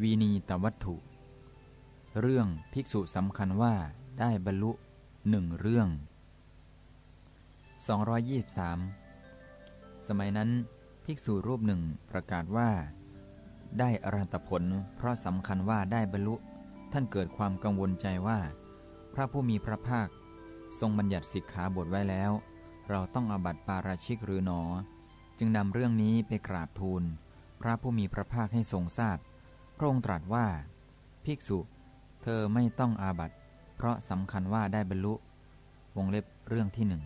วีนีตวัตถุ เรื่องภิกษุสำคัญว่าได้บรรลุหนึ่งเรื่อง 223 สมัยนั้นภิกษุรูปหนึ่งประกาศว่า ได้อรัตผล เพราะสำคัญว่าได้บรรลุ ท่านเกิดความกังวลใจว่า พระผู้มีพระภาค ทรงบัญญัติสิกขาบทไว้แล้ว เราต้องอบัติปาราชิกหรือหนอ จึงนำเรื่องนี้ไปกราบทูล พระผู้มีพระภาคให้ทรงทราบ พระองค์ตรัสว่า ภิกษุ เธอไม่ต้องอาบัติ เพราะสำคัญว่าได้บรรลุ วงเล็บเรื่องที่หนึ่ง